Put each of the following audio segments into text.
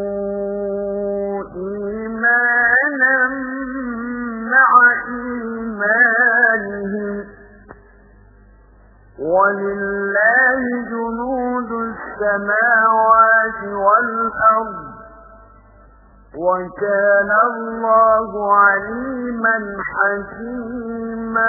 ليزدادوا إيمانا مع إيمانهم ولله جنود السماوات والأرض وكان الله عليما حكيما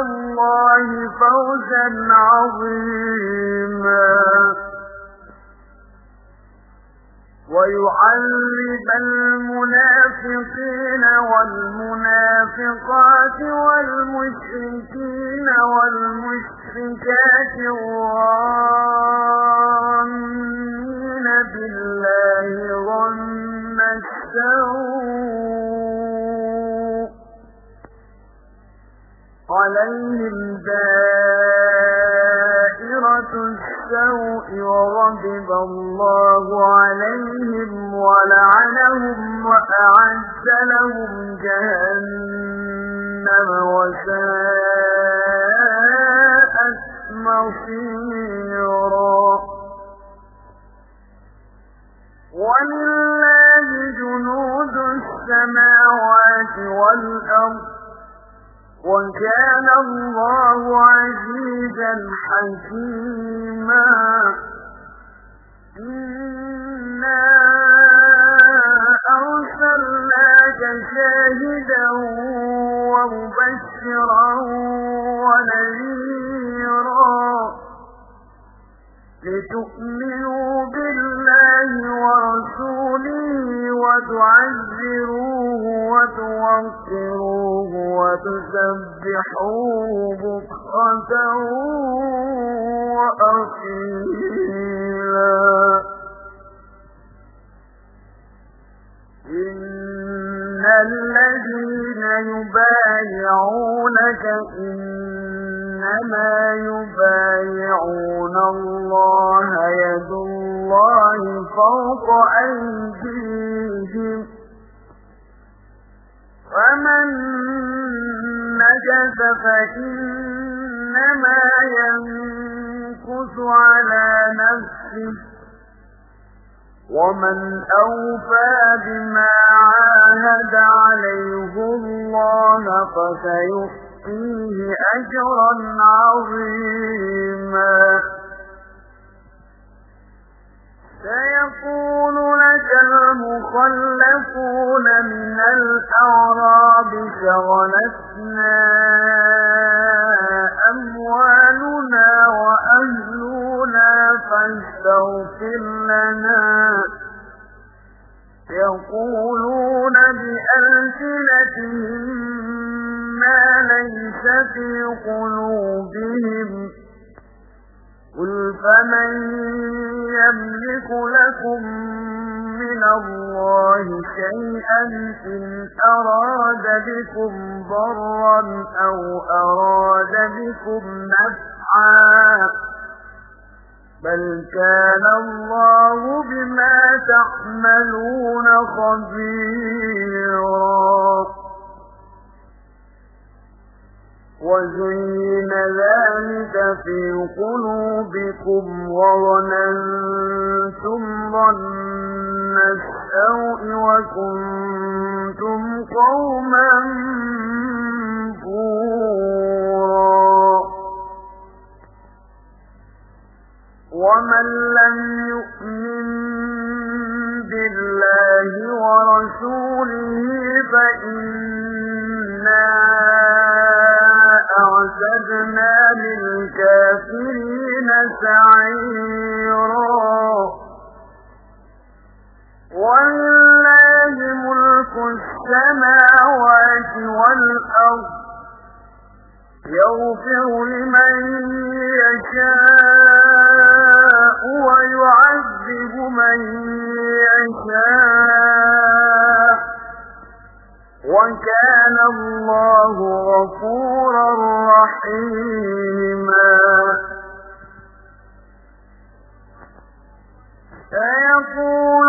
الله فوزا عظيما. ويعذب المنافقين والمنافقات والمشركين والمشركات الظانين بالله ظن السوء. عليهم دائرة السوء وغضب الله عليهم ولعنهم وأعز لهم جهنم وساءت مصيرا. ولله جنود السماوات والأرض وكان الله عزيزا حكيما. إنا أرسلناك شاهدا ومبشرا ونذيرا لتؤمنوا بالله ورسوله وتعزروه وتوقروه وتسبحوه بكرة وأصيلا. إن الذين يبايعونك إنما يبايعون الله يد الله فوق أيديهم. فمن نجس فإنما ينكس على نفسه ومن أوفى بما عاهد عليه الله فسيؤتيه أجرا عظيما سيقول لك المخلفون الأعراب شغلتنا أموالنا وأهلنا فاستغفر لنا. يقولون بألسنتهم ما ليس في قلوبهم. قل فمن يملك لكم من الله شيئا إن أراد بكم ضرا أو أراد بكم نفعا بل كان الله بما تعملون خبيرا وزين ذلك في قلوبكم وظننتم ظن السوء وكنتم قوما بورا ومن لم يؤمن بالله ورسوله فإنا أعتدنا للكافرين سعيرا ولله ملك السماوات والأرض يغفر لمن يشاء ويعذب من يشاء وكان الله غفورا رحيما سيقول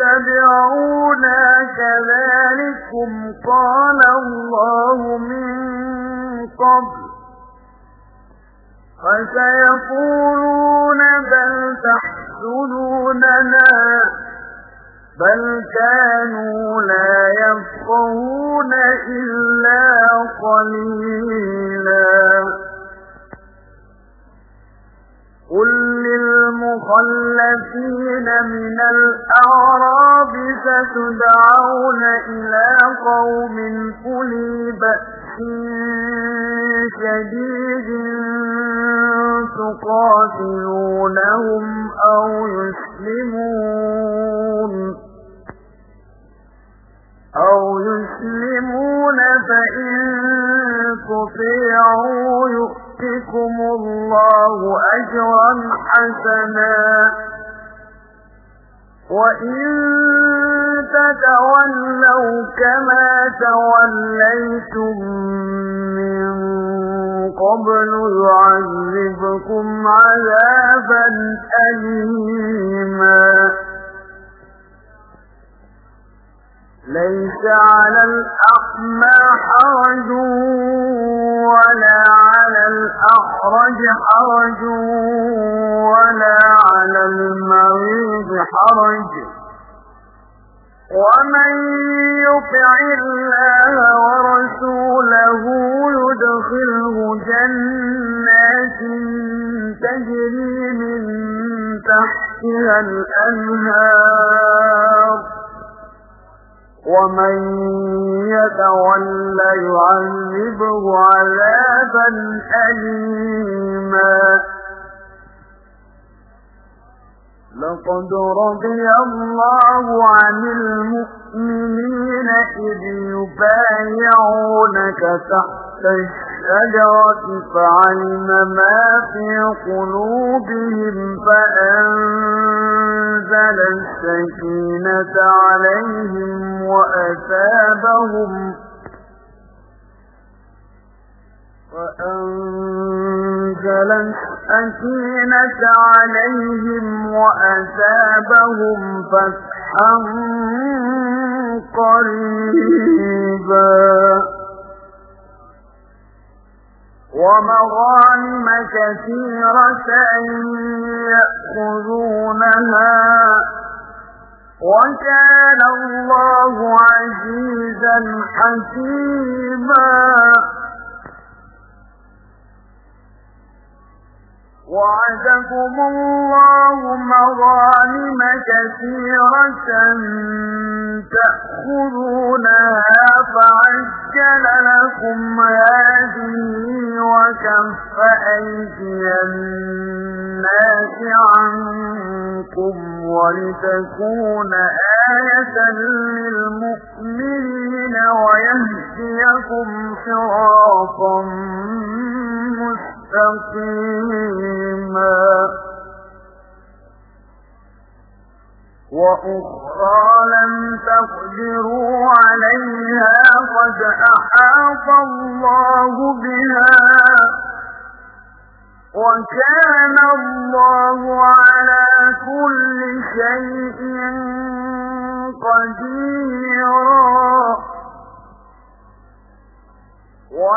تتبعونا كذلكم قال الله من قبل. فسيقولون بل تحسنوننا بل كانوا لا يفقهون إلا قليلا. قل للمخلفين من الأعراب ستدعون إلى قوم أولي بأس شديد تقاتلونهم أو يسلمون حسنا وإن تتولوا كما توليتم من قبل يعذبكم عذابا أليما ليس على الأحمى حرج ولا على الأخرج حرج ولا على المريض حرج. ومن يطع الله ورسوله يدخله جنات تجري من تحتها الأنهار. ومن يتول يعذبه عذابا أليما. لقد رضي الله عن المؤمنين إذ يبايعونك تحت الشجرة فعلم ما في قلوبهم فأنزل السكينة عليهم وأثابهم وأنزل السكينة عليهم وأثابهم فتحا قريبا. ومغانم كثيرة يأخذونها وكان الله عزيزا حكيما وعدكم الله مظالم كثيرة تأخذونها فعجل لكم هذه وكف أيدي الناس عنكم ولتكون آية للمؤمنين ويهديكم صراطا مستقيما. وأخرى لم تقدروا عليها قد أحاط الله بها. وكان الله على كل شيء قديرا.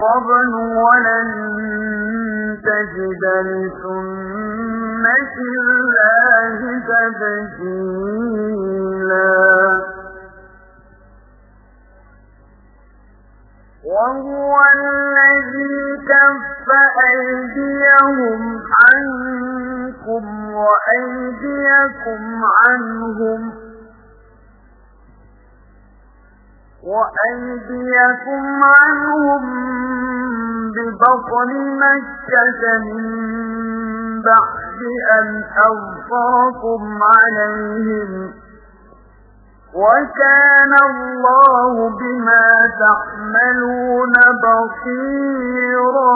قبل ولن تجد لسنة الله تبجيلا وهو الذي كف أيديهم عنكم وأيديكم عنهم وأيديكم عنهم ببطن مكة من بعد أن أغفركم عليهم وكان الله بما تعملون بصيرا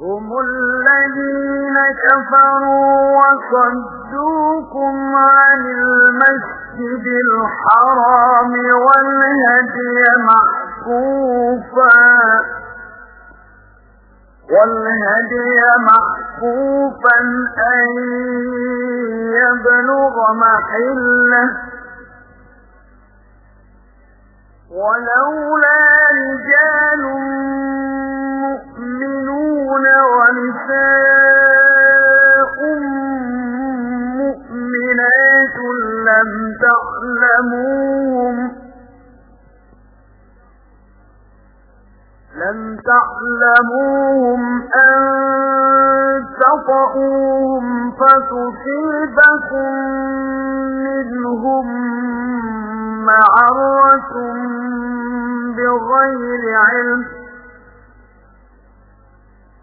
هم الذين كفروا وصدوكم عن المسجد الحرام والهدي معكوفا والهدي معكوفا أن يبلغ محلة ولولا رجال ونساء مؤمنات لم تعلموهم لم تعلموهم أن تطؤوهم فتصيبكم منهم معرة بغير علم.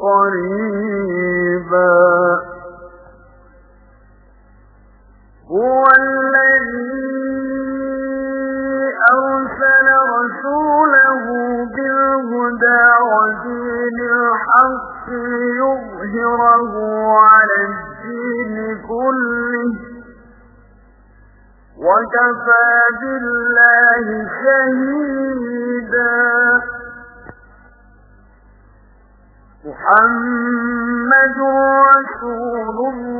قريبا. هو الذي أرسل رسوله بالهدى الحق ليظهره على الدين كله. وكفى بالله شهيدا. محمد رسول الله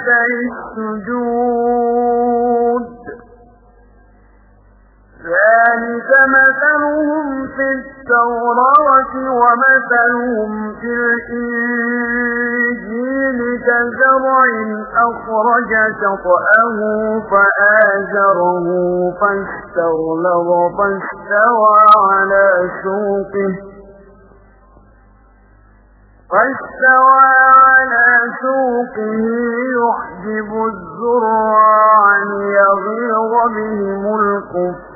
أثر السجود ذلك مثلهم في التوراة ومثلهم في الإنجيل كزرع أخرج شطأه فآزره فاستغلظ فاستوى على سوقه. فاستوى على سوقه يحجب الزرع يغيظ بهم الكفار.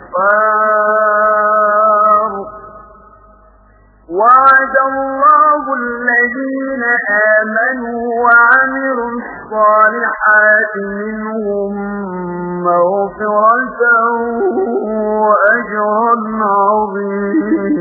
وعد الله الذين آمنوا وعملوا الصالحات منهم مغفرة وأجرا عظيما.